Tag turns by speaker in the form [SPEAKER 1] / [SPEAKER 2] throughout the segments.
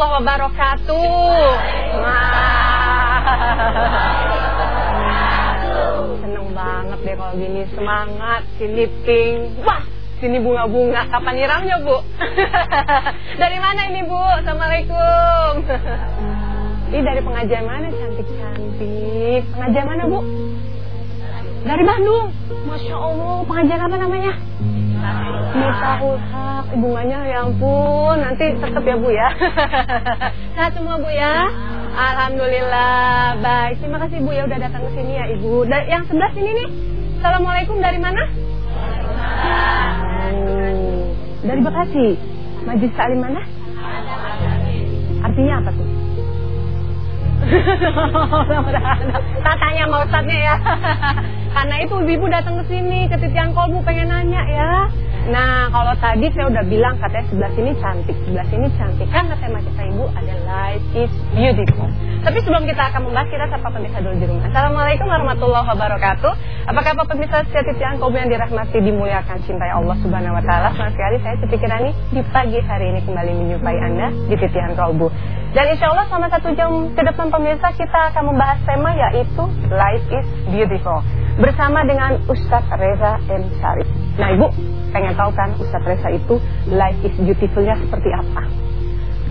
[SPEAKER 1] warahmatullahi wabarakatuh. Seneng banget deh kalau gini semangat, sini pink, wah sini bunga-bunga. Kapan nyiramnya bu? dari mana ini bu? Assalamualaikum. Ini dari pengajian mana cantik-cantik? Pengajian mana bu? Dari Bandung. Masya Allah, pengajian apa namanya? Miftahul Haq, bunganya ya ampun, nanti tetap ya Bu ya. Sehat semua Bu ya. Alhamdulillah, baik. Terima kasih Bu ya udah datang ke sini ya Ibu. Da yang sebelah sini nih. Assalamualaikum dari mana? Oh, dari Bekasi. Majlis Salim mana? Artinya apa tuh? Tak tanya sama Ustadznya ya. Karena itu ibu datang ke sini ke titian kolbu pengen nanya ya. Nah kalau tadi saya udah bilang katanya sebelah sini cantik, sebelah sini cantik kan tema kita ibu ada life is beautiful. Tapi sebelum kita akan membahas kita sapa pemirsa dulu di rumah. Assalamualaikum warahmatullahi wabarakatuh. Apa kabar pemirsa setia titian kolbu yang dirahmati dimuliakan cintai Allah subhanahu wa taala. Senang sekali saya Siti Kirani di pagi hari ini kembali menyupai anda di titian kolbu. Dan insya Allah selama satu jam ke depan pemirsa kita akan membahas tema yaitu life is beautiful bersama dengan Ustadz Reza M. Sarif. Nah Ibu, pengen tahu kan Ustadz Reza itu life is beautifulnya seperti apa?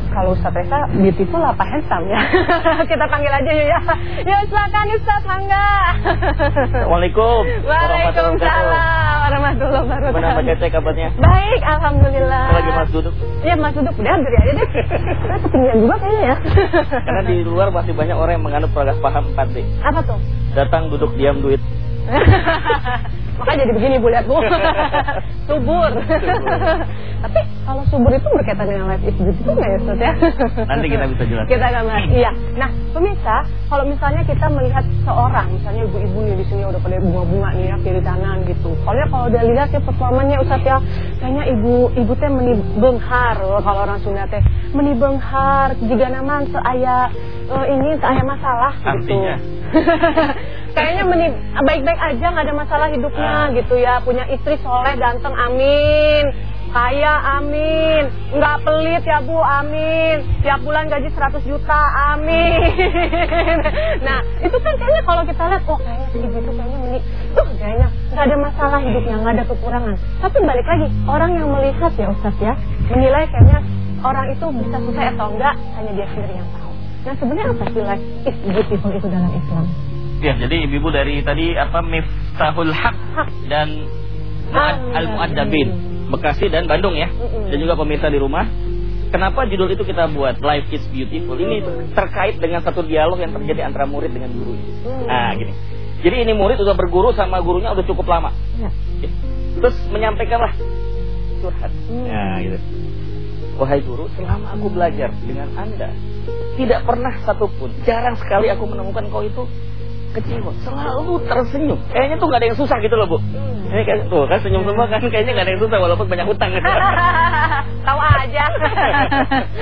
[SPEAKER 1] Kalau Ustadz Reza beautiful apa handsome ya? Kita panggil aja yuk ya. Ya silakan Ustadz Mangga.
[SPEAKER 2] Assalamualaikum.
[SPEAKER 1] Waalaikumsalam warahmatullahi wabarakatuh.
[SPEAKER 2] Mana Pak kabarnya?
[SPEAKER 1] Baik, alhamdulillah.
[SPEAKER 2] Lagi Mas duduk.
[SPEAKER 1] Iya Mas duduk, udah beri aja deh. Kita ketinggian juga kayaknya ya.
[SPEAKER 2] Karena di luar masih banyak orang yang menganut pragas paham 4D.
[SPEAKER 1] Apa tuh?
[SPEAKER 2] Datang duduk diam duit.
[SPEAKER 1] Makanya jadi begini Bu lihat Bu. subur. Tapi kalau subur itu berkaitan dengan life is beautiful nggak ya Ustaz ya?
[SPEAKER 2] Nanti kita bisa jelaskan.
[SPEAKER 1] Kita akan bahas. Iya. Nah, pemirsa, kalau misalnya kita melihat seorang, misalnya ibu-ibu nih di sini udah pada bunga-bunga nih ya kiri kanan gitu. Kalau kalau udah lihat ya performanya Ustaz ya, kayaknya ibu ibu teh meni benghar loh kalau orang Sunda teh. Meni benghar jika naman seaya uh, ini seaya masalah gitu. Kayaknya meni baik-baik aja nggak ada masalah hidupnya
[SPEAKER 2] Ah.
[SPEAKER 1] gitu ya. Punya istri soleh ganteng amin. Kaya amin. Nggak pelit ya bu amin. Tiap bulan gaji 100 juta amin. Nah itu kan kayaknya kalau kita lihat oh kayaknya si ibu itu kayaknya meni tuh kayaknya nggak ada masalah hidupnya nggak ada kekurangan. Tapi balik lagi orang yang melihat ya Ustaz ya menilai kayaknya orang itu bisa sukses atau enggak hanya dia sendiri yang tahu. Nah sebenarnya apa sih life is beautiful itu dalam Islam
[SPEAKER 2] Ya, jadi ibu dari tadi apa Miftahul Haq dan Al Muaddabin Bekasi dan Bandung ya. Dan juga pemirsa di rumah. Kenapa judul itu kita buat Life is Beautiful? Ini terkait dengan satu dialog yang terjadi antara murid dengan guru.
[SPEAKER 1] Hmm.
[SPEAKER 2] Nah, gini. Jadi ini murid udah berguru sama gurunya udah cukup lama.
[SPEAKER 1] Ya.
[SPEAKER 2] Terus menyampaikanlah curhat.
[SPEAKER 1] Hmm.
[SPEAKER 2] Nah, gitu. Wahai guru, selama aku belajar dengan Anda, tidak pernah satupun, jarang sekali aku menemukan kau itu kecewa, selalu tersenyum. Kayaknya tuh nggak ada yang susah gitu loh, Bu.
[SPEAKER 1] Hmm.
[SPEAKER 2] Ini kayak tuh kan senyum semua kan kayaknya nggak ada yang susah walaupun banyak hutang gitu.
[SPEAKER 1] Tahu aja.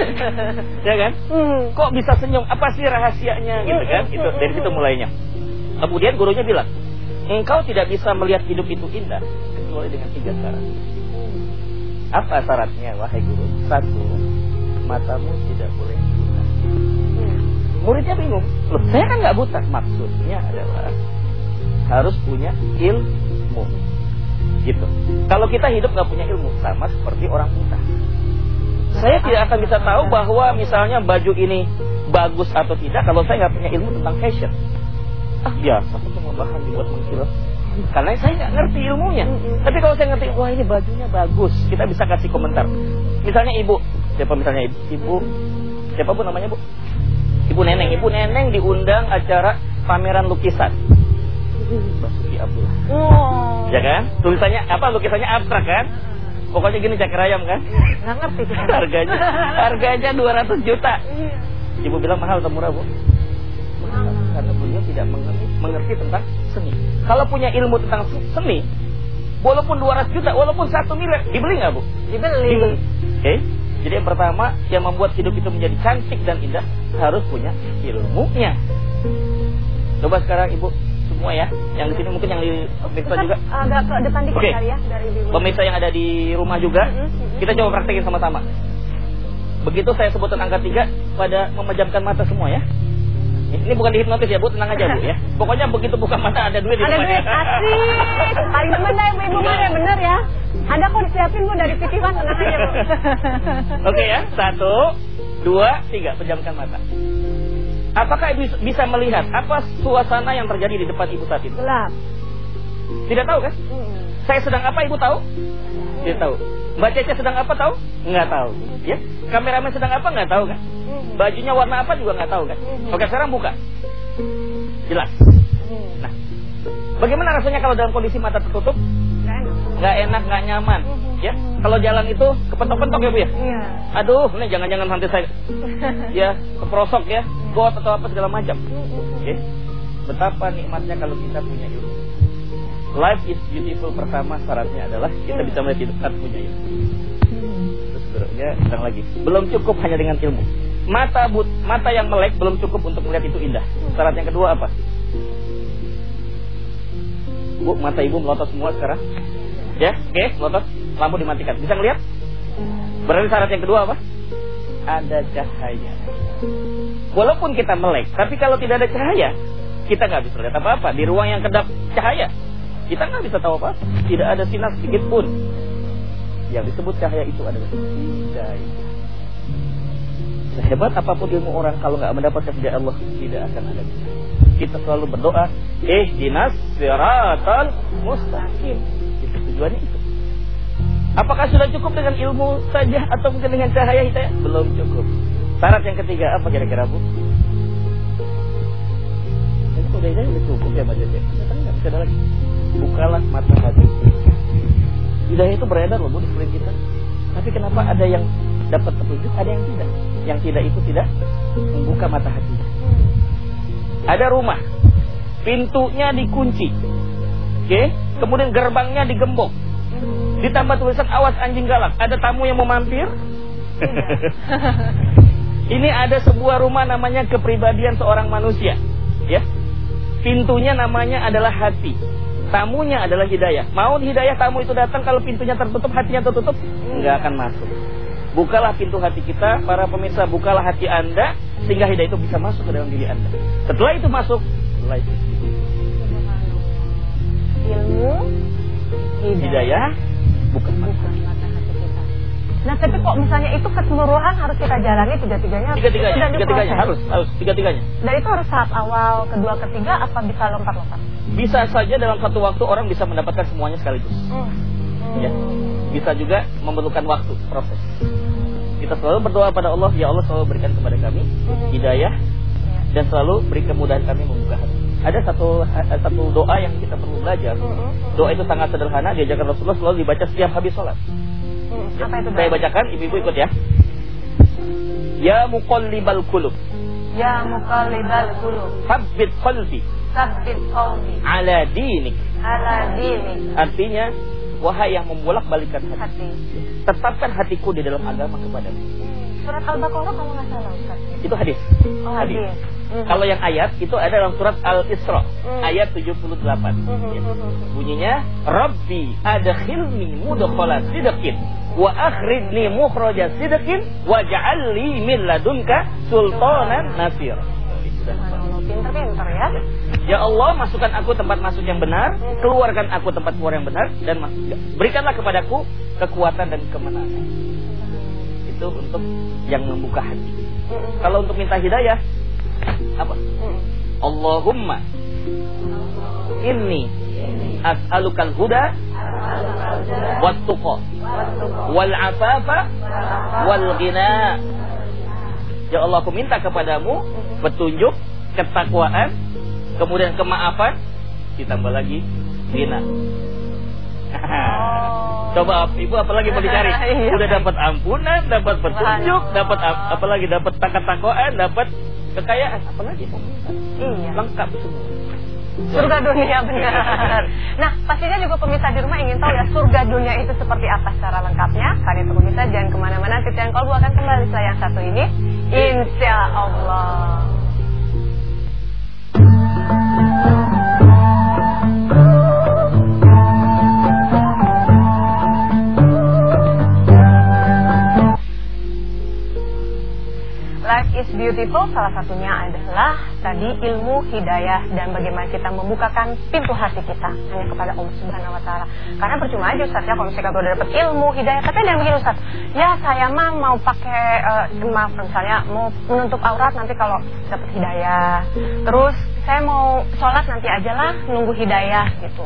[SPEAKER 2] ya kan?
[SPEAKER 1] Hmm.
[SPEAKER 2] Kok bisa senyum? Apa sih rahasianya gitu kan? Itu dari situ mulainya. Kemudian gurunya bilang, engkau tidak bisa melihat hidup itu indah kecuali dengan tiga syarat. Apa syaratnya, wahai guru? Satu, matamu tidak boleh buta. Muridnya bingung. Loh, saya kan nggak buta. Maksudnya adalah harus punya ilmu. Gitu. Kalau kita hidup nggak punya ilmu, sama seperti orang buta. Saya tidak akan bisa tahu bahwa misalnya baju ini bagus atau tidak kalau saya nggak punya ilmu tentang fashion. Ah biasa, aku cuma bahan dibuat mengkilap. Karena saya nggak ngerti ilmunya. Tapi kalau saya ngerti, wah ini bajunya bagus, kita bisa kasih komentar. Misalnya ibu, siapa misalnya ibu? Ibu, siapa bu namanya bu? Ibu Neneng, Ibu Neneng diundang acara pameran lukisan. Basuki Abdullah.
[SPEAKER 1] Oh.
[SPEAKER 2] Ya kan? Tulisannya apa? Lukisannya abstrak kan? Pokoknya gini cakar ayam kan?
[SPEAKER 1] Nggak ngerti
[SPEAKER 2] harganya harganya 200 juta.
[SPEAKER 1] Iya.
[SPEAKER 2] Ibu bilang mahal atau murah, Bu? Mahal. Karena beliau tidak mengerti, mengerti tentang seni. Kalau punya ilmu tentang seni, walaupun 200 juta, walaupun 1 miliar, dibeli nggak, Bu?
[SPEAKER 1] Dibeli.
[SPEAKER 2] Oke. Jadi yang pertama yang membuat hidup itu menjadi cantik dan indah harus punya ilmunya. Coba sekarang Ibu semua ya, yang di sini mungkin yang di pemirsa juga.
[SPEAKER 1] agak ke depan dikit kali ya dari ibu.
[SPEAKER 2] Pemirsa yang ada di rumah juga,
[SPEAKER 1] Mm-mm.
[SPEAKER 2] kita coba praktekin sama-sama. begitu saya sebutkan angka tiga pada memejamkan mata semua ya. Ini bukan dihipnotis ya Bu, tenang aja Bu ya. Pokoknya begitu buka mata ada duit di
[SPEAKER 1] Ada duit asik. Paling demen dah ibu-ibu mah ya bener ya. Ada kok disiapin bu dari titipan tenang aja bu.
[SPEAKER 2] Oke ya, satu, dua, tiga, pejamkan mata. Apakah ibu bisa melihat apa suasana yang terjadi di depan ibu saat itu?
[SPEAKER 1] Gelap.
[SPEAKER 2] Tidak tahu kan?
[SPEAKER 1] Hmm.
[SPEAKER 2] Saya sedang apa ibu tahu? Tidak tahu. Mbak Cece sedang apa tahu? Nggak tahu. Ya, kameramen sedang apa nggak tahu kan? Bajunya warna apa juga nggak tahu kan?
[SPEAKER 1] Mhm.
[SPEAKER 2] Oke, sekarang buka. Jelas.
[SPEAKER 1] Hmm.
[SPEAKER 2] Nah, bagaimana rasanya kalau dalam kondisi mata tertutup?
[SPEAKER 1] Nggak enak.
[SPEAKER 2] Nggak nyaman. Ya, kalau jalan itu kepentok-pentok ya bu ya.
[SPEAKER 1] Iya.
[SPEAKER 2] Aduh, ini jangan-jangan nanti saya ya keprosok ya, got atau apa segala macam. Oke, betapa nikmatnya kalau kita punya ilmu. Life is beautiful pertama syaratnya adalah kita bisa melihat hidup saat punya ilmu. Terus berikutnya sedang lagi. Belum cukup hanya dengan ilmu. Mata but, mata yang melek belum cukup untuk melihat itu indah. Syarat yang kedua apa? Bu, mata ibu melotot semua sekarang. Ya, oke, melotot. Lampu dimatikan. Bisa ngelihat? Berarti syarat yang kedua apa? Ada cahaya. Walaupun kita melek, tapi kalau tidak ada cahaya, kita nggak bisa lihat apa-apa. Di ruang yang kedap cahaya, kita nggak bisa tahu apa. Tidak ada sinar sedikit pun. Yang disebut cahaya itu adalah hidayah. Sehebat apa pun ilmu orang kalau nggak mendapatkan hidayah Allah, tidak akan ada cahaya. Kita selalu berdoa, eh dinas siratal mustaqim. Itu tujuannya itu. Apakah sudah cukup dengan ilmu saja atau mungkin dengan cahaya hidayah? Belum cukup. Syarat yang ketiga apa kira-kira Bu? Ini udah hidayah udah cukup ya Mbak Jaja. Ternyata nggak bisa ada lagi. Bukalah mata hati. Hidayah itu beredar loh Bu di sekeliling kita. Tapi kenapa ada yang dapat petunjuk, ada yang tidak? Yang tidak itu tidak membuka mata hatinya. Ada rumah, pintunya dikunci, oke? Kemudian gerbangnya digembok, ditambah tulisan awas anjing galak. Ada tamu yang mau mampir? Ini ada sebuah rumah namanya kepribadian seorang manusia, ya. Pintunya namanya adalah hati. Tamunya adalah hidayah. Mau hidayah tamu itu datang kalau pintunya tertutup, hatinya tertutup, nggak akan masuk. Bukalah pintu hati kita, para pemirsa, bukalah hati Anda sehingga hidayah itu bisa masuk ke dalam diri Anda. Setelah itu masuk, beautiful.
[SPEAKER 1] Ilmu, hidayah,
[SPEAKER 2] hidayah bukan
[SPEAKER 1] mata. Nah tapi kok misalnya itu keseluruhan harus kita jalani tiga-tiganya?
[SPEAKER 2] Tiga-tiganya, tiga-tiganya
[SPEAKER 1] diproses.
[SPEAKER 2] harus, harus tiga-tiganya.
[SPEAKER 1] Dan itu harus tahap awal, kedua, ketiga, apa bisa lompat-lompat?
[SPEAKER 2] Bisa saja dalam satu waktu orang bisa mendapatkan semuanya sekaligus.
[SPEAKER 1] Hmm.
[SPEAKER 2] Ya. Bisa juga memerlukan waktu proses. Kita selalu berdoa pada Allah, ya Allah selalu berikan kepada kami hidayah
[SPEAKER 1] Ya.
[SPEAKER 2] dan selalu beri kemudahan kami membuka hati. Ada satu eh, satu doa yang kita perlu belajar.
[SPEAKER 1] Hmm.
[SPEAKER 2] Doa itu sangat sederhana, diajarkan Rasulullah selalu dibaca setiap habis sholat.
[SPEAKER 1] Hmm.
[SPEAKER 2] Ya.
[SPEAKER 1] Apa itu?
[SPEAKER 2] Saya bacakan, ibu-ibu ikut ya. Ya muqallibal qulub,
[SPEAKER 1] Ya muqallibal qulub,
[SPEAKER 2] tsabbit qalbi
[SPEAKER 1] tsabbit qalbi
[SPEAKER 2] ala dinik.
[SPEAKER 1] ala dinik
[SPEAKER 2] Artinya, wahai yang membolak-balikan hati,
[SPEAKER 1] hati.
[SPEAKER 2] tetapkan hatiku di dalam agama kepadamu.
[SPEAKER 1] Surat Al-Baqarah kalau nggak salah Ustaz.
[SPEAKER 2] Itu hadis.
[SPEAKER 1] Oh, hadis. Hmm.
[SPEAKER 2] Kalau yang ayat itu ada dalam surat Al-Isra
[SPEAKER 1] Hmm.
[SPEAKER 2] ayat 78.
[SPEAKER 1] Hmm.
[SPEAKER 2] Ya. Bunyinya Rabbi adkhilni mudkhala sidqin wa akhrijni mukhraja sidqin waj'alni min ladunka sultanan nasir.
[SPEAKER 1] Subhanallah, pinter-pinter ya.
[SPEAKER 2] Ya Allah, masukkan aku tempat masuk yang benar, keluarkan aku tempat keluar yang benar dan mas- berikanlah kepadaku kekuatan dan kemenangan. Itu untuk yang membuka hati.
[SPEAKER 1] Hmm.
[SPEAKER 2] Kalau untuk minta hidayah apa?
[SPEAKER 1] Hmm.
[SPEAKER 2] Allahumma inni as'alukal huda wat tuqa wal afafa wal ghina. Ya Allah, aku minta kepadamu petunjuk, ketakwaan, kemudian kemaafan, ditambah lagi ghina. Coba ibu apalagi mau dicari?
[SPEAKER 1] Iya.
[SPEAKER 2] Udah dapat ampunan, dapat petunjuk, dapat ap- apalagi dapat takat-takwaan, dapat kekayaan, apalagi?
[SPEAKER 1] Iya.
[SPEAKER 2] Lengkap semua.
[SPEAKER 1] Surga dunia benar. Nah, pastinya juga pemirsa di rumah ingin tahu ya surga dunia itu seperti apa secara lengkapnya. Karena itu pemirsa jangan ke mana-mana. Titian Kolbu akan kembali setelah yang satu ini. Insya Allah. Beautiful salah satunya adalah tadi ilmu hidayah dan bagaimana kita membukakan pintu hati kita hanya kepada Allah Subhanahu wa taala. Karena percuma aja Ustaz ya kalau misalnya udah dapat ilmu hidayah tapi ada yang begini Ustaz. Ya saya mah mau pakai uh, maaf misalnya mau menutup aurat nanti kalau dapat hidayah. Terus saya mau sholat nanti aja lah nunggu hidayah gitu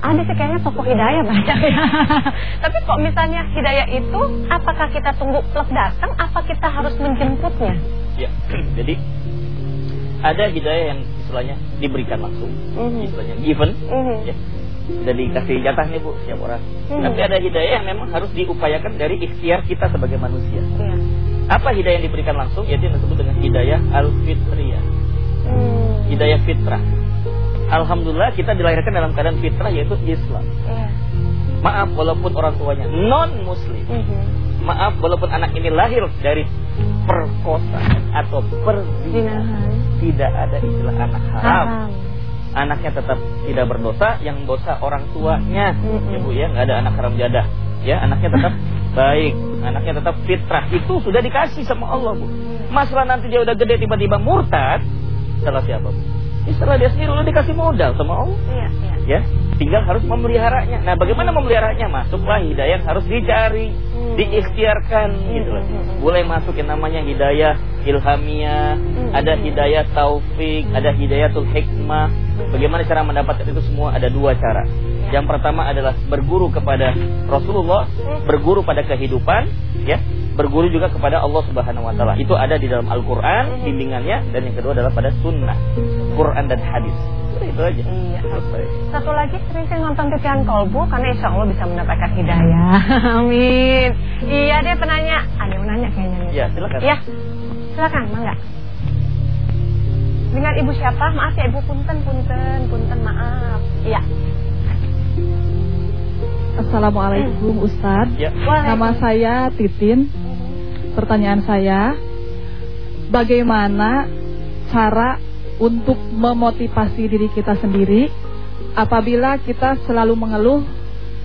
[SPEAKER 1] ada sih kayaknya tokoh hidayah banyak ya. Tapi kok misalnya hidayah itu, apakah kita tunggu plek datang, apa kita harus menjemputnya?
[SPEAKER 2] Ya, jadi ada hidayah yang istilahnya diberikan langsung, -hmm. istilahnya given, mm -hmm. ya. Sudah dikasih jatah nih bu, siap orang. -hmm. Tapi ada hidayah yang memang harus diupayakan dari ikhtiar kita sebagai manusia. Yeah. Apa hidayah yang diberikan langsung? Yaitu yang disebut dengan hidayah al-fitriyah. Mm. Hidayah fitrah. Alhamdulillah kita dilahirkan dalam keadaan fitrah yaitu Islam. Yeah. Maaf walaupun orang tuanya non Muslim. Mm -hmm. Maaf walaupun anak ini lahir dari perkosaan atau perzinahan, tidak ada istilah anak haram. haram. Anaknya tetap tidak berdosa, yang dosa orang tuanya. Mm. Ya Bu ya, nggak ada anak haram jadah. Ya, anaknya tetap baik, anaknya tetap fitrah. Itu sudah dikasih sama Allah, Bu. Masalah nanti dia udah gede tiba-tiba murtad, salah siapa, Bu? setelah dia sendiri udah dikasih modal sama Allah. Iya, iya. Ya, tinggal harus memeliharanya. Nah, bagaimana memeliharanya? Masuklah hidayah harus dicari, hmm. diikhtiarkan hmm. gitu loh. Hmm. Boleh masuk yang namanya hidayah ilhamiah, hmm. ada hidayah taufik, ada hidayatul hikmah. Bagaimana cara mendapatkan itu semua? Ada dua cara. Ya. Yang pertama adalah berguru kepada Rasulullah, berguru pada kehidupan, ya berguru juga kepada Allah Subhanahu wa taala. Itu ada di dalam Al-Qur'an bimbingannya dan yang kedua adalah pada sunnah, Quran dan hadis. Itu aja.
[SPEAKER 1] Iya. Satu lagi sering-sering nonton titian kolbu karena insya Allah bisa mendapatkan hidayah. Amin. Iya deh penanya. Ada yang nanya kayaknya nih.
[SPEAKER 2] Iya, silakan.
[SPEAKER 1] Iya. Silakan, Mangga. Dengan ibu siapa? Maaf ya ibu punten punten punten maaf. Iya.
[SPEAKER 3] Assalamualaikum Ustadz ya. Nama saya Titin Pertanyaan saya Bagaimana cara untuk memotivasi diri kita sendiri Apabila kita selalu mengeluh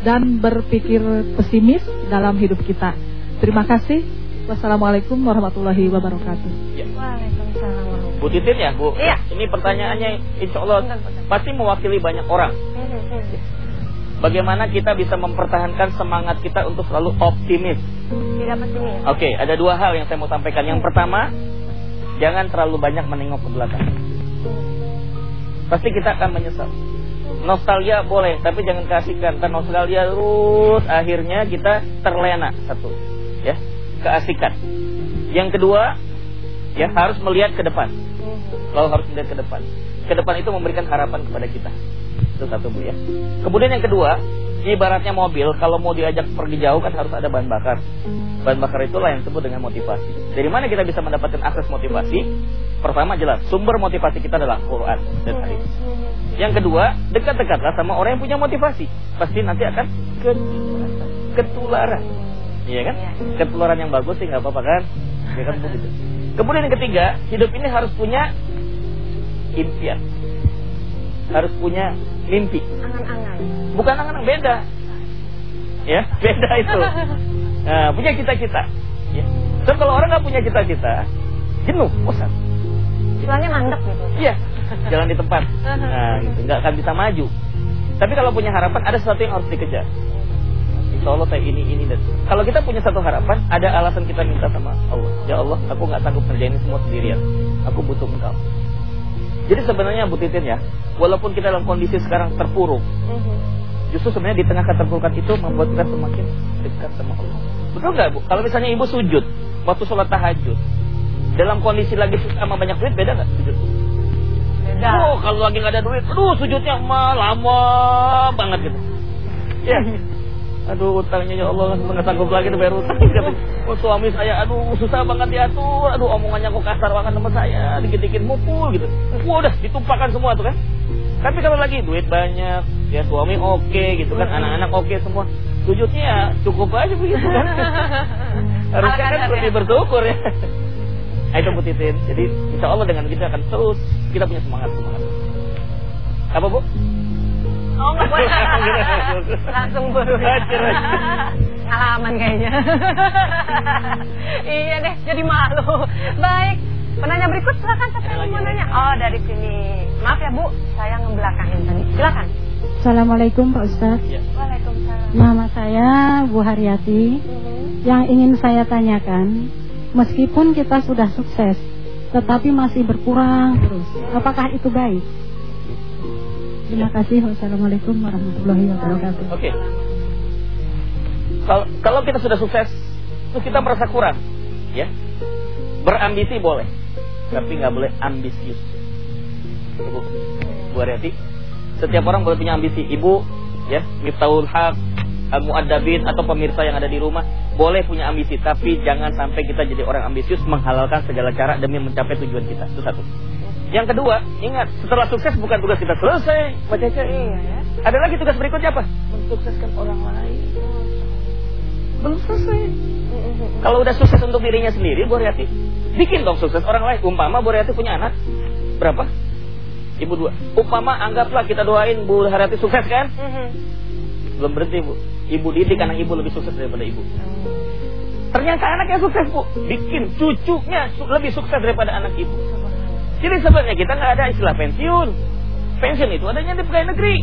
[SPEAKER 3] dan berpikir pesimis dalam hidup kita? Terima kasih. Wassalamualaikum warahmatullahi wabarakatuh. Ya.
[SPEAKER 1] Waalaikumsalam
[SPEAKER 2] Bu Titin ya Bu? Iya. Ini pertanyaannya insya Allah pasti mewakili banyak orang. Hmm, hmm, hmm. Bagaimana kita bisa mempertahankan semangat kita untuk selalu optimis?
[SPEAKER 1] Tidak pesimis.
[SPEAKER 2] Oke, okay, ada dua hal yang saya mau sampaikan. Yang pertama, jangan terlalu banyak menengok ke belakang. Pasti kita akan menyesal. Nostalgia boleh, tapi jangan kasihkan. Karena nostalgia terus akhirnya kita terlena satu, ya, keasikan. Yang kedua, ya harus melihat ke depan. Kalau harus melihat ke depan. Ke depan itu memberikan harapan kepada kita. Itu satu Bu ya. Kemudian yang kedua, ibaratnya mobil kalau mau diajak pergi jauh kan harus ada bahan bakar. Bahan bakar itulah yang disebut dengan motivasi. Dari mana kita bisa mendapatkan akses motivasi? Pertama jelas, sumber motivasi kita adalah Quran dan hadis. Yang kedua, dekat-dekatlah sama orang yang punya motivasi. Pasti nanti akan ketularan. Iya kan? Ketularan yang bagus sih nggak apa-apa kan? Ya kan begitu. Kemudian yang ketiga, hidup ini harus punya impian harus punya mimpi.
[SPEAKER 1] Angan-angan.
[SPEAKER 2] Bukan angan-angan beda. Ya, beda itu. Nah, punya cita-cita. Ya. So, kalau orang nggak punya cita-cita, jenuh, bosan.
[SPEAKER 1] Istilahnya mandek gitu.
[SPEAKER 2] Iya, jalan di tempat. Nah, gitu, nggak akan bisa maju. Tapi kalau punya harapan, ada sesuatu yang harus dikejar. Insya Allah kayak ini, ini dan kalau kita punya satu harapan, ada alasan kita minta sama Allah. Ya Allah, aku nggak sanggup ngerjain ini semua sendirian. Aku butuh engkau. Jadi sebenarnya Bu Titin ya, walaupun kita dalam kondisi sekarang terpuruk, mhm. Justru sebenarnya di tengah keterpurukan itu membuat kita semakin dekat sama Allah. Betul nggak Bu? Kalau misalnya ibu sujud waktu sholat tahajud, dalam kondisi lagi sama banyak duit beda nggak sujud?
[SPEAKER 1] Beda.
[SPEAKER 2] Oh kalau lagi nggak ada duit, aduh sujudnya mah lama banget gitu. Ya. Aduh utangnya ya Allah nggak sanggup lagi tuh bayar utang. Oh, suami saya aduh susah banget diatur. Aduh omongannya kok kasar banget sama saya. Dikit-dikit mukul gitu. Wah udah ditumpahkan semua tuh kan. Tapi kalau lagi duit banyak, ya suami oke okay, gitu kan, anak-anak oke okay semua. Sujudnya ya cukup aja begitu kan. Harusnya kan lebih bersyukur ya. Nah, itu Bu Titin. Jadi insya Allah dengan kita akan terus kita punya semangat semangat. Apa Bu?
[SPEAKER 1] Oh nggak boleh. Langsung buru. Aman kayaknya. iya deh, jadi malu. Baik, Penanya berikut silakan siapa yang mau nanya? Oh dari sini. Maaf ya Bu, saya ngebelakangin tadi. Silakan.
[SPEAKER 4] Assalamualaikum Pak Ustaz.
[SPEAKER 2] Ya.
[SPEAKER 1] Waalaikumsalam.
[SPEAKER 4] Nama saya Bu Haryati.
[SPEAKER 1] Mhm.
[SPEAKER 4] Yang ingin saya tanyakan, meskipun kita sudah sukses, tetapi masih berkurang terus, apakah itu baik? Terima kasih. Wassalamualaikum warahmatullahi wabarakatuh.
[SPEAKER 2] Oke. Kalau kalau kita sudah sukses, terus kita merasa kurang, ya. Berambisi boleh, tapi nggak boleh ambisius. Ibu, Bu Aryati, setiap orang boleh punya ambisi. Ibu, ya, Miftahul Haq, Al-Mu'addabin atau pemirsa yang ada di rumah boleh punya ambisi, tapi jangan sampai kita jadi orang ambisius menghalalkan segala cara demi mencapai tujuan kita. Itu satu. Yang kedua, ingat, setelah sukses bukan tugas kita selesai, Cece.
[SPEAKER 1] Iya ya.
[SPEAKER 2] Ada lagi tugas berikutnya apa? Mensukseskan orang lain. Belum selesai. Kalau udah sukses untuk dirinya sendiri, Bu Haryati, bikin dong sukses orang lain. Umpama Bu Haryati punya anak, berapa? Ibu dua. Umpama anggaplah kita doain Bu Haryati sukses kan?
[SPEAKER 1] Mhm.
[SPEAKER 2] Belum berhenti Bu. Ibu didik anak ibu lebih sukses daripada ibu. Ternyata anaknya sukses Bu. Bikin cucunya su- lebih sukses daripada anak ibu. Jadi sebenarnya kita nggak ada istilah pensiun. Pensiun itu adanya di pegawai negeri.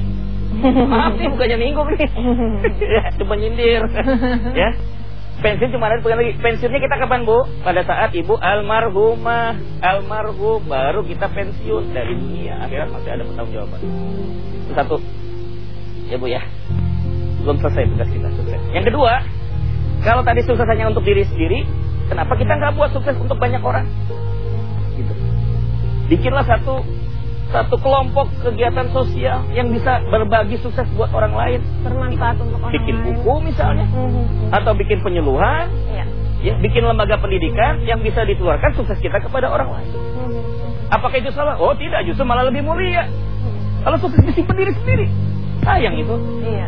[SPEAKER 2] Maaf nih bukannya minggu nih. ya, cuma nyindir. ya. Pensiun cuma ada pegawai negeri. Pensiunnya kita kapan Bu? Pada saat ibu almarhumah, almarhum baru kita pensiun dari dunia. Akhirat masih ada pertanggungjawaban. Itu satu. Ya Bu ya. Belum selesai tugas kita sukses. Yang kedua, kalau tadi sukses hanya untuk diri sendiri, kenapa kita nggak buat sukses untuk banyak orang? Gitu. Bikinlah satu satu kelompok kegiatan sosial yang bisa berbagi sukses buat orang lain.
[SPEAKER 1] Bermanfaat untuk orang
[SPEAKER 2] Bikin
[SPEAKER 1] lain.
[SPEAKER 2] buku misalnya,
[SPEAKER 1] Mhm.
[SPEAKER 2] atau bikin penyuluhan,
[SPEAKER 1] Iya.
[SPEAKER 2] ya, bikin lembaga pendidikan yang bisa ditularkan sukses kita kepada orang lain.
[SPEAKER 1] Mhm.
[SPEAKER 2] Apakah itu salah? Oh tidak, justru malah lebih mulia. Kalau sukses disimpan diri sendiri, sayang itu.
[SPEAKER 1] Iya.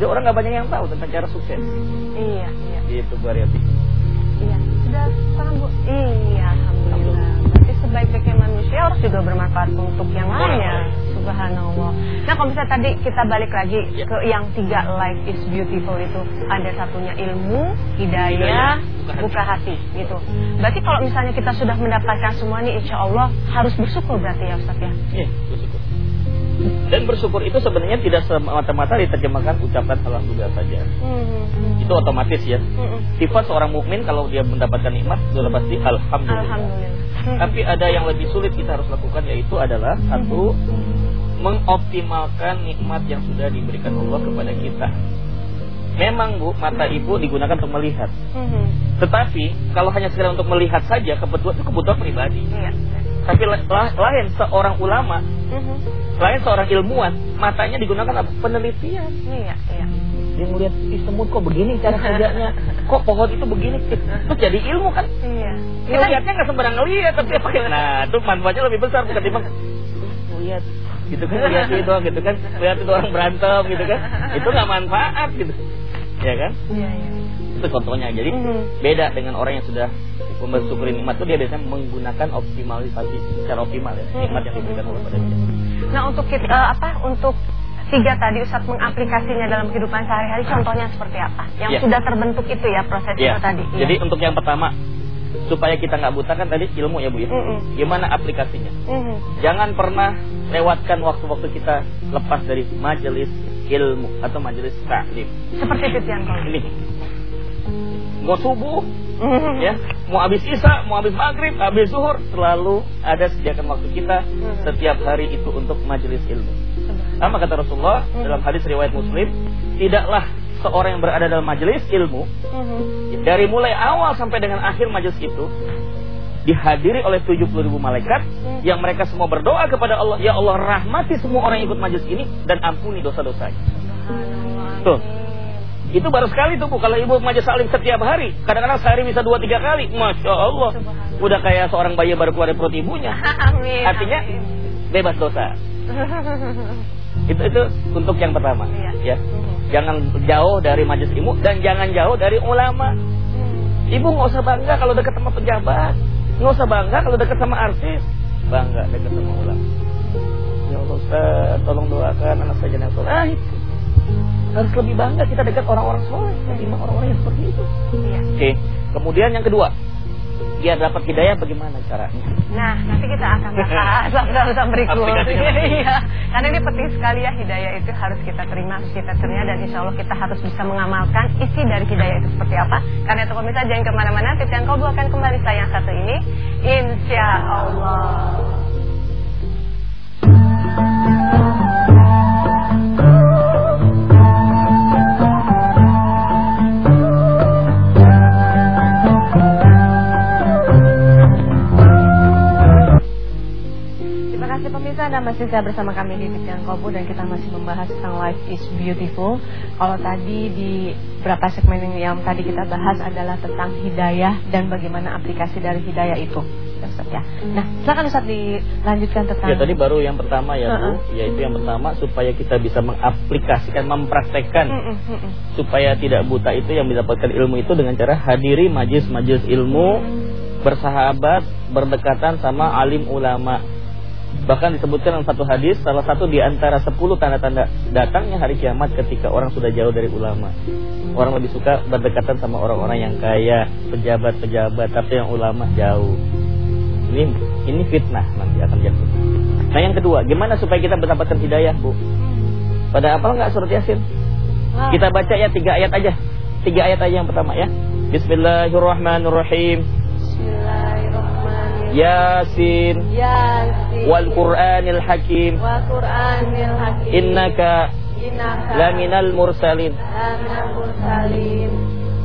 [SPEAKER 2] Jadi orang nggak banyak yang tahu tentang cara sukses.
[SPEAKER 1] Iya, iya.
[SPEAKER 2] Gitu Bu.
[SPEAKER 1] Iya, sudah paham Bu? Iya, sebaik-baiknya manusia harus juga bermanfaat untuk yang lain ya. Subhanallah. Nah, kalau misalnya tadi kita balik lagi
[SPEAKER 2] Ya.
[SPEAKER 1] ke yang tiga life is beautiful itu, ada satunya ilmu,
[SPEAKER 2] Hidayah, buka
[SPEAKER 1] buka hati, gitu. Berarti kalau misalnya kita sudah mendapatkan semua ini, insya Allah harus bersyukur berarti ya Ustaz ya.
[SPEAKER 2] Iya, bersyukur. Dan bersyukur itu sebenarnya tidak semata-mata diterjemahkan ucapan alhamdulillah saja.
[SPEAKER 1] Hmm.
[SPEAKER 2] Itu otomatis ya.
[SPEAKER 1] Hmm.
[SPEAKER 2] Sifat seorang mukmin kalau dia mendapatkan nikmat sudah pasti alhamdulillah.
[SPEAKER 1] Alhamdulillah. Hmm.
[SPEAKER 2] Tapi ada yang lebih sulit kita harus lakukan yaitu adalah satu mengoptimalkan nikmat yang sudah diberikan Allah kepada kita. Memang Bu, mata ibu digunakan untuk melihat.
[SPEAKER 1] Hmm.
[SPEAKER 2] Tetapi kalau hanya sekedar untuk melihat saja kebutuhan itu kebutuhan pribadi.
[SPEAKER 1] Iya.
[SPEAKER 2] Tapi la- la- lain seorang ulama,
[SPEAKER 1] Hmm.
[SPEAKER 2] lain seorang ilmuwan, matanya digunakan apa? Penelitian.
[SPEAKER 1] Iya, iya.
[SPEAKER 2] Dia melihat "Ih, semut kok begini cara kerjanya, kok pohon itu begini, itu jadi ilmu kan?
[SPEAKER 1] Iya.
[SPEAKER 2] Kita lihatnya nggak sembarang ngelihat, tapi apa? Nah, itu manfaatnya lebih besar ketimbang lihat gitu kan lihat itu doang gitu kan lihat itu orang berantem gitu kan itu nggak manfaat gitu ya kan
[SPEAKER 1] Iya, iya.
[SPEAKER 2] itu contohnya jadi
[SPEAKER 1] Mhm.
[SPEAKER 2] beda dengan orang yang sudah mensyukuri nikmat itu dia biasanya menggunakan optimalisasi secara optimal ya nikmat yang diberikan Allah pada dia
[SPEAKER 1] Nah untuk kita eh, apa untuk tiga tadi Ustadz mengaplikasinya dalam kehidupan sehari-hari contohnya seperti apa? Yang
[SPEAKER 2] Iya.
[SPEAKER 1] sudah terbentuk itu ya proses
[SPEAKER 2] Iya.
[SPEAKER 1] itu tadi. Iya.
[SPEAKER 2] jadi untuk yang pertama supaya kita nggak buta kan tadi ilmu ya bu ya
[SPEAKER 1] Mm-mm.
[SPEAKER 2] gimana aplikasinya
[SPEAKER 1] Mhm.
[SPEAKER 2] jangan pernah lewatkan waktu-waktu kita lepas dari majelis ilmu atau majelis taklim
[SPEAKER 1] Seperti titian kau.
[SPEAKER 2] ini mau subuh ya mau habis isya mau habis maghrib habis zuhur selalu ada sediakan waktu kita setiap hari itu untuk majelis ilmu sama kata Rasulullah dalam hadis riwayat Muslim tidaklah seorang yang berada dalam majelis ilmu
[SPEAKER 1] Mhm.
[SPEAKER 2] dari mulai awal sampai dengan akhir majelis itu dihadiri oleh 70 ribu malaikat
[SPEAKER 1] Hmm.
[SPEAKER 2] yang mereka semua berdoa kepada Allah ya Allah rahmati semua orang yang ikut majelis ini dan ampuni dosa-dosanya
[SPEAKER 1] Subhanallah.
[SPEAKER 2] Tuh. itu baru sekali tuh Bu kalau ibu majelis salim setiap hari kadang-kadang sehari bisa dua tiga kali masya Allah udah kayak seorang bayi baru keluar dari perut ibunya
[SPEAKER 1] Amin.
[SPEAKER 2] artinya bebas dosa itu itu untuk yang pertama ya
[SPEAKER 1] Mhm.
[SPEAKER 2] jangan jauh dari majelis ilmu dan jangan jauh dari ulama
[SPEAKER 1] Mhm.
[SPEAKER 2] Ibu nggak usah bangga kalau dekat sama pejabat, nggak usah bangga kalau dekat sama artis, bangga dekat sama ulama. Ya Allah Ustaz, tolong doakan anak saya yang soleh. Ah, itu. Harus lebih bangga kita dekat orang-orang soleh ketimbang orang-orang yang seperti itu.
[SPEAKER 1] Iya.
[SPEAKER 2] Oke, kemudian yang kedua, biar dapat hidayah bagaimana caranya?
[SPEAKER 1] Nah, nanti kita akan bahas usaha berikut. Iya, karena ini penting sekali ya hidayah itu harus kita terima, harus kita terima dan insya Allah kita harus bisa mengamalkan isi dari hidayah itu seperti apa. Karena itu pemirsa jangan ke mana-mana, Titian Kolbu akan kembali setelah yang satu ini. Insya Allah. Pemirsa Anda masih saya bersama kami di Titian Kobu dan kita masih membahas tentang life is beautiful. Kalau tadi di beberapa segmen yang tadi kita bahas adalah tentang hidayah dan bagaimana aplikasi dari hidayah itu. Ya, Ustaz, ya. Nah, silakan Ustaz dilanjutkan tentang
[SPEAKER 2] Ya tadi baru yang pertama ya Bu,
[SPEAKER 1] Uh-uh.
[SPEAKER 2] yaitu yang pertama supaya kita bisa mengaplikasikan, mempraktekkan supaya tidak buta itu yang mendapatkan ilmu itu dengan cara hadiri majlis-majlis ilmu, bersahabat, berdekatan sama alim ulama. Bahkan disebutkan dalam satu hadis salah satu di antara 10 tanda-tanda datangnya hari kiamat ketika orang sudah jauh dari ulama. Orang lebih suka berdekatan sama orang-orang yang kaya, pejabat-pejabat, tapi yang ulama jauh. Ini ini fitnah nanti akan jatuh. Nah yang kedua, gimana supaya kita mendapatkan hidayah, Bu? Pada apa nggak surat Yasin? Kita baca ya tiga ayat aja. Tiga ayat aja yang pertama ya. Bismillahirrahmanirrahim. Yasin
[SPEAKER 1] Yasin.
[SPEAKER 2] wal Qur'anil Hakim.
[SPEAKER 1] Wal Qur'anil Hakim.
[SPEAKER 2] Innaka
[SPEAKER 1] Innaka
[SPEAKER 2] laminal mursalin.
[SPEAKER 1] laminal mursalin.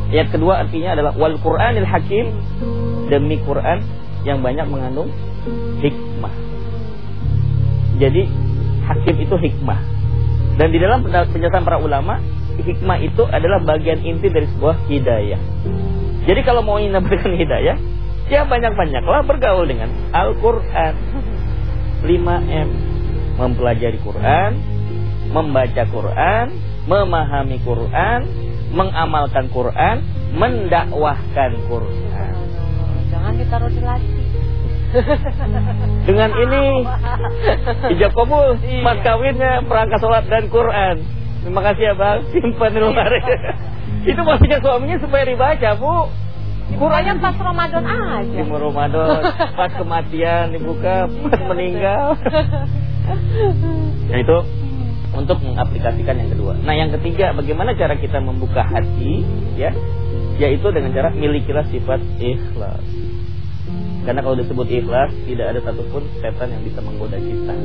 [SPEAKER 2] Ayat kedua artinya adalah wal Qur'anil Hakim demi Quran yang banyak mengandung hikmah. Jadi hakim itu hikmah. Dan di dalam penjelasan para ulama, hikmah itu adalah bagian inti dari sebuah hidayah. Jadi kalau mau ingin mendapatkan hidayah, ya banyak-banyaklah bergaul dengan Al-Qur'an. 5M mempelajari Quran, membaca Quran, memahami Quran, mengamalkan Quran, mendakwahkan Quran.
[SPEAKER 1] Jangan ditaruh di laci.
[SPEAKER 2] Dengan ini ijab kabul
[SPEAKER 1] Iya.
[SPEAKER 2] mas kawinnya perangkat sholat dan Quran. Terima kasih ya bang, simpan di lemari. Itu maksudnya suaminya supaya dibaca bu.
[SPEAKER 1] Qurannya pas Ramadan aja.
[SPEAKER 2] Di Ramadan, pas kematian dibuka, pas meninggal. Nah itu untuk mengaplikasikan yang kedua. Nah yang ketiga, bagaimana cara kita membuka hati, ya? Yaitu dengan cara milikilah sifat ikhlas. Karena kalau disebut ikhlas, tidak ada satupun setan yang bisa menggoda kita.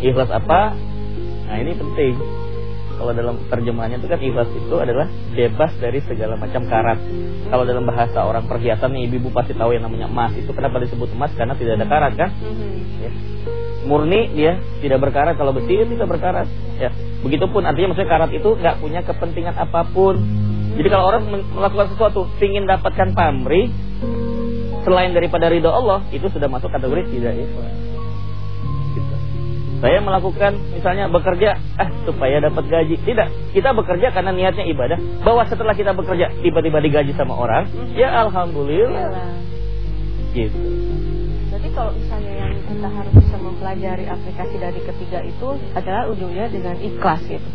[SPEAKER 2] Ikhlas apa? Nah ini penting. Kalau dalam terjemahannya itu kan ikhlas itu adalah bebas dari segala macam karat. Kalau dalam bahasa orang perhiasan nih, ibu-ibu pasti tahu yang namanya emas. Itu kenapa disebut emas? Karena tidak ada karat kan? Ya. Murni dia tidak berkarat. Kalau besi itu tidak berkarat. Ya. Begitupun artinya maksudnya karat itu nggak punya kepentingan apa pun. Jadi kalau orang melakukan sesuatu, ingin dapatkan pamrih selain daripada ridho Allah, itu sudah masuk kategori tidak ikhlas. Saya melakukan misalnya bekerja ah supaya dapat gaji. Tidak, kita bekerja karena niatnya ibadah. Bahwa setelah kita bekerja tiba-tiba digaji sama orang, ya alhamdulillah. Gitu.
[SPEAKER 1] Jadi kalau misalnya yang kita harus bisa mempelajari aplikasi dari ketiga itu adalah ujungnya dengan ikhlas gitu.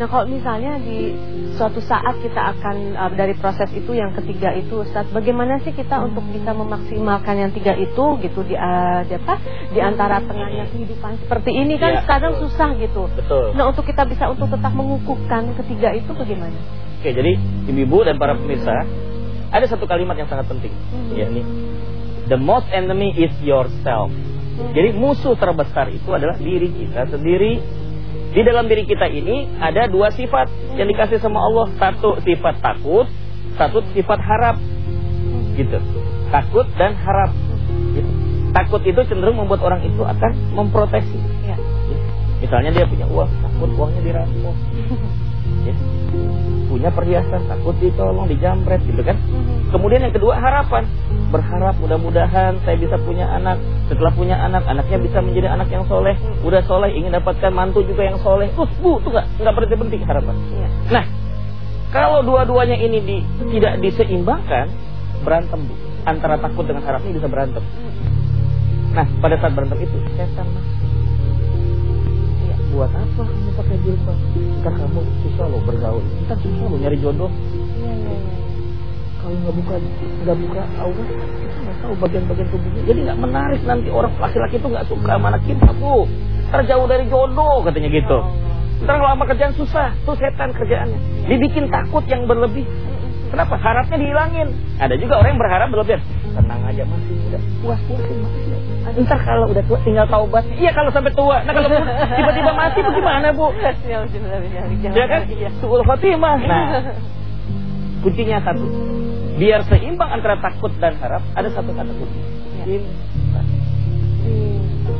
[SPEAKER 1] Nah kalau misalnya di suatu saat kita akan uh, dari proses itu yang ketiga itu Ustaz, bagaimana sih kita untuk bisa memaksimalkan yang tiga itu gitu di, uh, di apa di antara tengahnya kehidupan seperti ini kan
[SPEAKER 2] Iya,
[SPEAKER 1] kadang
[SPEAKER 2] betul.
[SPEAKER 1] susah gitu.
[SPEAKER 2] Betul.
[SPEAKER 1] Nah untuk kita bisa untuk tetap mengukuhkan ketiga itu bagaimana?
[SPEAKER 2] Oke, jadi ibu-ibu dan para pemirsa, ada satu kalimat yang sangat penting,
[SPEAKER 1] Mhm.
[SPEAKER 2] yakni the most enemy is yourself. Jadi musuh terbesar itu adalah diri kita sendiri. Di dalam diri kita ini ada dua sifat yang dikasih sama Allah. Satu sifat takut, satu sifat harap. Gitu. Takut dan harap. Gitu. Takut itu cenderung membuat orang itu akan memproteksi.
[SPEAKER 1] Ya.
[SPEAKER 2] Misalnya dia punya uang, takut uangnya dirampok. Ya. Punya perhiasan, takut ditolong, dijamret gitu kan. Kemudian yang kedua harapan. Berharap mudah-mudahan saya bisa punya anak. Setelah punya anak, anaknya bisa menjadi anak yang soleh. Udah soleh, ingin dapatkan mantu juga yang soleh. Terus bu, itu nggak nggak berhenti penting harapan.
[SPEAKER 1] Iya.
[SPEAKER 2] Nah, kalau dua-duanya ini di, tidak diseimbangkan, berantem bu. Antara takut dengan harap ini bisa berantem. Nah, pada saat berantem itu, setan masuk.
[SPEAKER 1] Iya.
[SPEAKER 2] Buat apa kamu pakai jilbab? Ntar kamu susah loh bergaul. Ntar susah loh nyari jodoh.
[SPEAKER 1] Iya.
[SPEAKER 2] Kalau nggak buka nggak buka aurat kita nggak tahu bagian-bagian tubuhnya jadi nggak menarik nanti orang laki-laki itu nggak suka sama anak kita bu terjauh dari jodoh katanya gitu ntar kalau lama kerjaan susah tuh setan kerjaannya dibikin takut yang berlebih kenapa harapnya dihilangin ada juga orang yang berharap berlebihan tenang aja masih muda puas-puasin masih Ntar kalau udah tua tinggal taubat. Iya kalau sampai tua. Nah kalau tiba-tiba mati bagaimana bu? Ya kan? Suul khotimah. Nah, kuncinya satu. Biar seimbang antara takut dan harap, ada satu kata kunci. Cinta.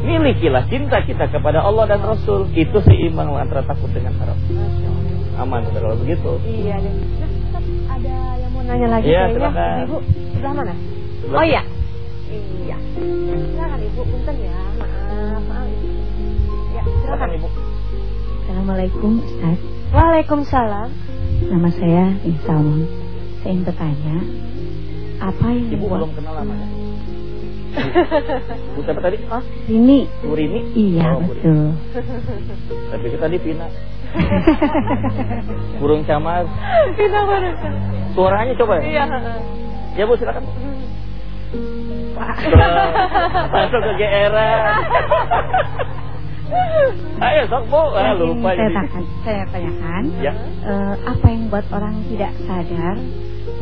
[SPEAKER 2] Milikilah cinta kita kepada Allah dan Rasul. Itu seimbang antara takut dengan harap. Aman kalau begitu.
[SPEAKER 1] Iya. Nah, ada yang mau nanya lagi
[SPEAKER 2] Iya,
[SPEAKER 1] kayaknya.
[SPEAKER 2] silakan.
[SPEAKER 1] Ibu, sebelah mana?
[SPEAKER 2] Sebelah
[SPEAKER 1] Oh iya. Iya. Silakan Ibu, punten ya. Maaf, maaf. Ya,
[SPEAKER 2] Silakan ibu.
[SPEAKER 5] Assalamualaikum Ustaz
[SPEAKER 1] Waalaikumsalam.
[SPEAKER 5] Nama saya Insalmon Saya ingin bertanya Apa yang
[SPEAKER 2] Ibu
[SPEAKER 5] membuat
[SPEAKER 2] belum kenal namanya. Bu siapa tadi?
[SPEAKER 1] Oh,
[SPEAKER 5] Ini
[SPEAKER 2] Bu Rini?
[SPEAKER 5] Iya
[SPEAKER 2] Oh, Rini.
[SPEAKER 5] betul
[SPEAKER 2] Tapi kita tadi Pina. Burung camar.
[SPEAKER 1] kita baru.
[SPEAKER 2] Suaranya coba ya.
[SPEAKER 1] Iya.
[SPEAKER 2] Ya Bu silakan. Bu. Masuk ke GR. Ayo sok Bu. Ah, lupa
[SPEAKER 5] saya, tanyakan, saya tanyakan
[SPEAKER 2] Ya.
[SPEAKER 5] eh, Apa yang membuat orang tidak sadar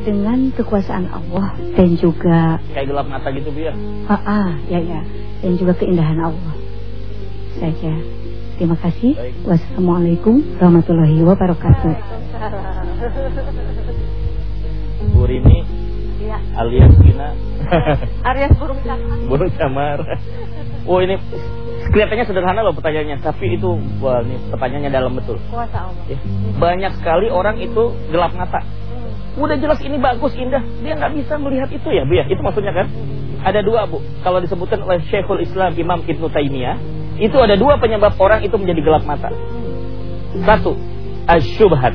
[SPEAKER 5] Dengan kekuasaan Allah Dan juga
[SPEAKER 2] Kayak gelap mata gitu Bu ya.
[SPEAKER 5] ah, ah, ya ya Dan juga keindahan Allah Saja Terima kasih
[SPEAKER 2] Baik.
[SPEAKER 5] Wassalamualaikum warahmatullahi wabarakatuh
[SPEAKER 2] Bu Rini
[SPEAKER 1] Iya.
[SPEAKER 2] alias Pina.
[SPEAKER 1] Aries burung camar.
[SPEAKER 2] Burung camar. Oh ini kelihatannya sederhana loh pertanyaannya, tapi itu wah ini pertanyaannya dalam betul.
[SPEAKER 1] Kuasa Allah.
[SPEAKER 2] Ya. Banyak sekali orang itu gelap mata. Udah jelas ini bagus, indah. Dia nggak bisa melihat itu ya, Bu ya. Itu maksudnya kan? Ada dua, Bu. Kalau disebutkan oleh Syekhul Islam Imam Ibnu Taimiyah, itu ada dua penyebab orang itu menjadi gelap mata. Satu, asyubhat.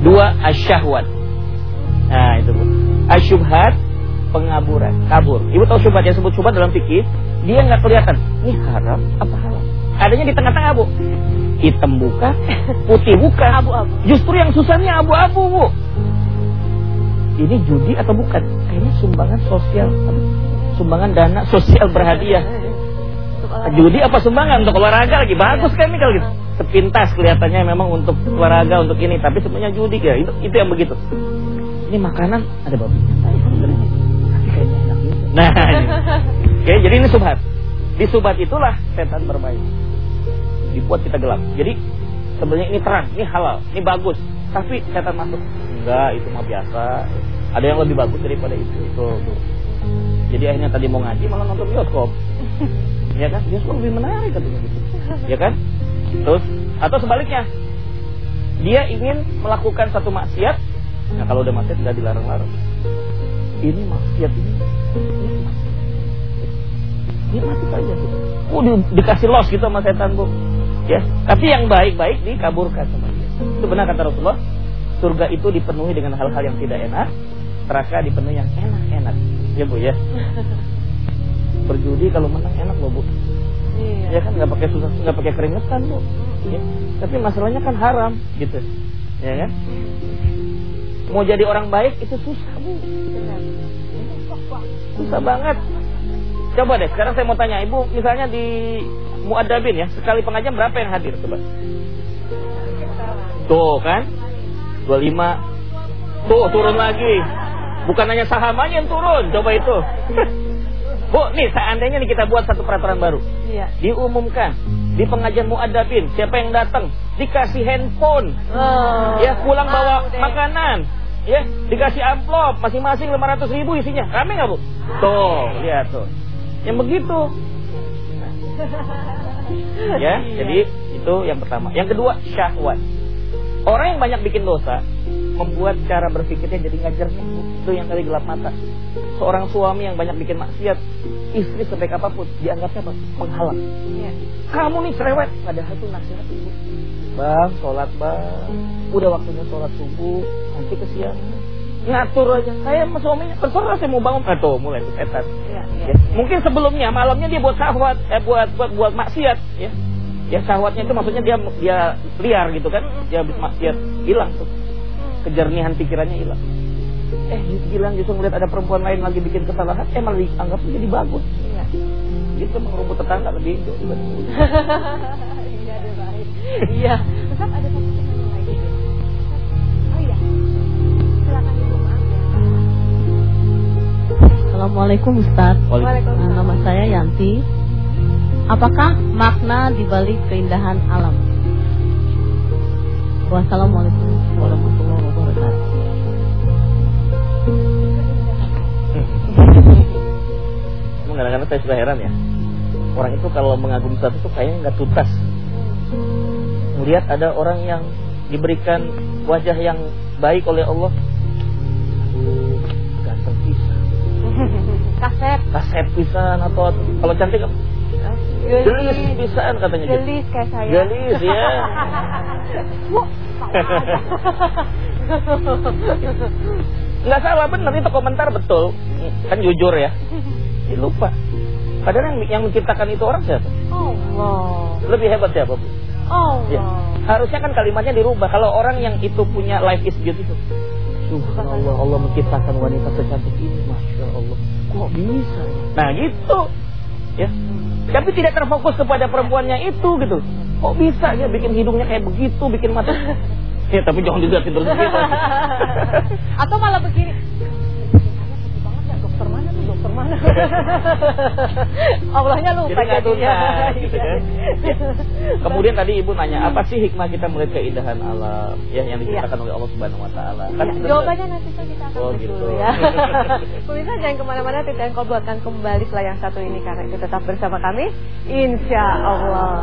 [SPEAKER 2] Dua, asyahwat. Nah, itu, Bu. Asyubhat, pengaburan, kabur. Ibu tahu syubhat yang sebut syubhat dalam fikih, dia nggak kelihatan. Ini haram apa halal? Adanya di tengah-tengah, Bu. Hitam bukan, putih bukan.
[SPEAKER 1] Abu-abu.
[SPEAKER 2] Justru yang susahnya abu-abu, Bu. Ini judi atau bukan? Kayaknya sumbangan sosial. Sumbangan dana sosial berhadiah. Judi apa sumbangan untuk olahraga lagi bagus kan nih kalau gitu. Sepintas kelihatannya memang untuk olahraga untuk ini, tapi sebenarnya judi ya. Itu itu yang begitu. Ini makanan ada babinya. Nah, ini. Oke, jadi ini subhat. Di subhat itulah setan bermain. Dibuat kita gelap. Jadi sebenarnya ini terang, ini halal, ini bagus. Tapi setan masuk. Enggak, itu mah biasa. Ada yang lebih bagus daripada itu. Tuh, tuh. Jadi akhirnya tadi mau ngaji malah nonton bioskop. ya kan? Bioskop lebih menarik katanya gitu. Ya kan? Terus atau sebaliknya. Dia ingin melakukan satu maksiat. Nah, kalau udah maksiat nggak dilarang-larang. Ini maksiat ini. nikmat. Nikmati saja tuh. Oh, di- dikasih los gitu sama setan, Bu. Ya, tapi yang baik-baik dikaburkan sama dia. Itu benar kata Rasulullah. Surga itu dipenuhi dengan hal-hal yang tidak enak, neraka dipenuhi yang enak-enak. Ya, Bu ya. Berjudi kalau menang enak loh, Bu.
[SPEAKER 1] Iya.
[SPEAKER 2] Ya kan nggak pakai susah, nggak pakai keringetan, Bu. Ya. Tapi masalahnya kan haram, gitu. Ya kan? Mau jadi orang baik itu susah, Bu. Susah banget. Coba deh, sekarang saya mau tanya Ibu, misalnya di Muadabin ya, sekali pengajian berapa yang hadir coba? Tuh kan? 25. Tuh turun lagi. Bukan hanya sahamannya yang turun, coba itu. Bu, nih seandainya nih kita buat satu peraturan baru.
[SPEAKER 1] Iya.
[SPEAKER 2] Diumumkan di pengajian Muadabin, siapa yang datang dikasih handphone,
[SPEAKER 1] Oh.
[SPEAKER 2] ya pulang bawa
[SPEAKER 1] deh.
[SPEAKER 2] makanan, ya dikasih amplop masing-masing 500 ribu isinya, rame nggak bu? Tuh, lihat tuh, yang begitu. Ya, jadi itu yang pertama. Yang kedua syahwat. Orang yang banyak bikin dosa membuat cara berpikirnya jadi nggak jernih. Itu yang tadi gelap mata. Seorang suami yang banyak bikin maksiat, istri sebaik apa pun dianggapnya apa? Penghalang.
[SPEAKER 1] Iya.
[SPEAKER 2] Kamu nih cerewet, padahal itu nasihat ibu. Bang, sholat bang. Udah waktunya sholat subuh, nanti kesiangan. Ngatur aja. Saya sama suaminya, terserah saya mau bangun. Ah, tuh, mulai setan.
[SPEAKER 1] Iya, iya.
[SPEAKER 2] Ya. Mungkin sebelumnya malamnya dia buat syahwat, eh buat buat buat maksiat, ya. Ya syahwatnya itu maksudnya dia dia liar gitu kan. Dia habis maksiat hilang tuh. Kejernihan pikirannya hilang. Eh, bilang justru ngeliat ada perempuan lain lagi bikin kesalahan, eh malah dianggap jadi bagus.
[SPEAKER 6] Iya.
[SPEAKER 2] Gitu merumput tetangga lebih dibanding
[SPEAKER 6] Iya, ada baik. Iya. Ustaz ada satu lagi. Oh iya. Silakan Ibu maaf ya.
[SPEAKER 7] Assalamualaikum Ustaz.
[SPEAKER 2] Waalaikumsalam.
[SPEAKER 7] Nama saya Yanti. Apakah makna dibalik keindahan alam? Wassalamualaikum warahmatullahi wabarakatuh.
[SPEAKER 2] Emang kadang-kadang saya suka heran ya. Orang itu kalau mengagumi sesuatu tuh kayaknya nggak tuntas. Melihat ada orang yang diberikan wajah yang baik oleh Allah. Aduh, ganteng pisan.
[SPEAKER 6] Kaset.
[SPEAKER 2] Kaset pisan atau kalau cantik apa? Gelis pisan katanya.
[SPEAKER 6] Gelis kayak saya.
[SPEAKER 2] Gelis ya. Nggak salah benar itu komentar betul. Kan jujur ya. Ih, lupa. Padahal yang, yang menciptakan itu orang siapa?
[SPEAKER 6] Allah.
[SPEAKER 2] Lebih hebat siapa, Bu? Ya.
[SPEAKER 6] Allah.
[SPEAKER 2] Harusnya kan kalimatnya dirubah. Kalau orang yang itu punya life is beautiful. Subhanallah, Allah menciptakan wanita secantik ini, masya Allah. Kok bisa? Nah gitu, ya. Tapi tidak terfokus kepada perempuannya itu gitu. Kok bisa ya bikin hidungnya kayak begitu, bikin mata. Ya tapi jangan juga tidur begitu.
[SPEAKER 6] Atau malah begini. banget ya dokter mana tuh dokter mana? Allahnya lupa jadinya.
[SPEAKER 2] gitu
[SPEAKER 6] Iya.
[SPEAKER 2] kan. Ya. Kemudian tadi ibu nanya apa sih hikmah kita melihat keindahan alam ya yang diciptakan oleh Allah Subhanahu Wa Taala? Kan
[SPEAKER 6] Ya, jawabannya nanti saja kita akan
[SPEAKER 2] Oh, gitu.
[SPEAKER 6] dulu ya. Pemirsa jangan ke mana-mana, Tita Engkol akan kembali setelah yang satu ini karena itu tetap bersama kami. Insya Allah.